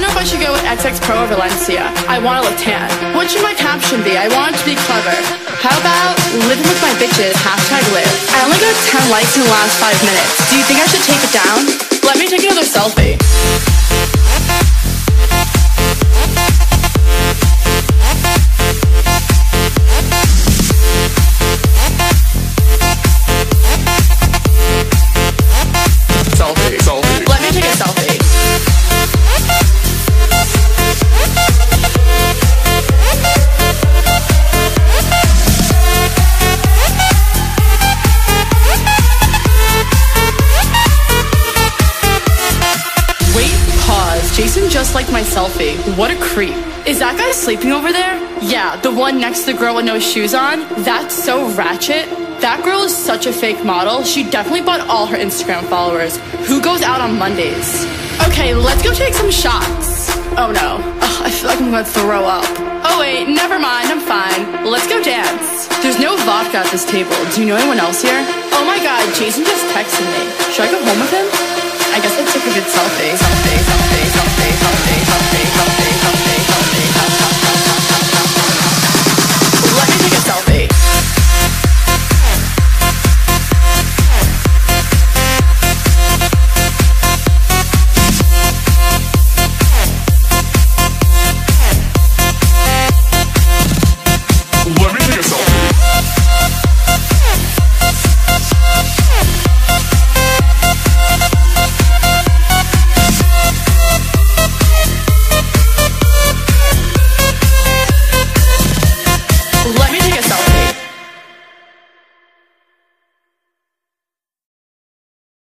Don't know if I should go with XX Pro or Valencia. I want to look tan. What should my caption be? I want it to be clever. How about living with my bitches, hashtag live. I only got 10 likes in the last 5 minutes. Do you think I should take it down? Let me take another selfie. Selfie. Just like my selfie. What a creep. Is that guy sleeping over there? Yeah, the one next to the girl with no shoes on. That's so ratchet. That girl is such a fake model. She definitely bought all her Instagram followers. Who goes out on Mondays? Okay, let's go take some shots. Oh no. Ugh, I feel like I'm gonna throw up. Oh wait, never mind, I'm fine. Let's go dance. There's no vodka at this table. Do you know anyone else here? Oh my god, Jason just texted me. Should I go home with him? I guess I took a good selfie, selfie, selfie, selfie, selfie, selfie. We yourself.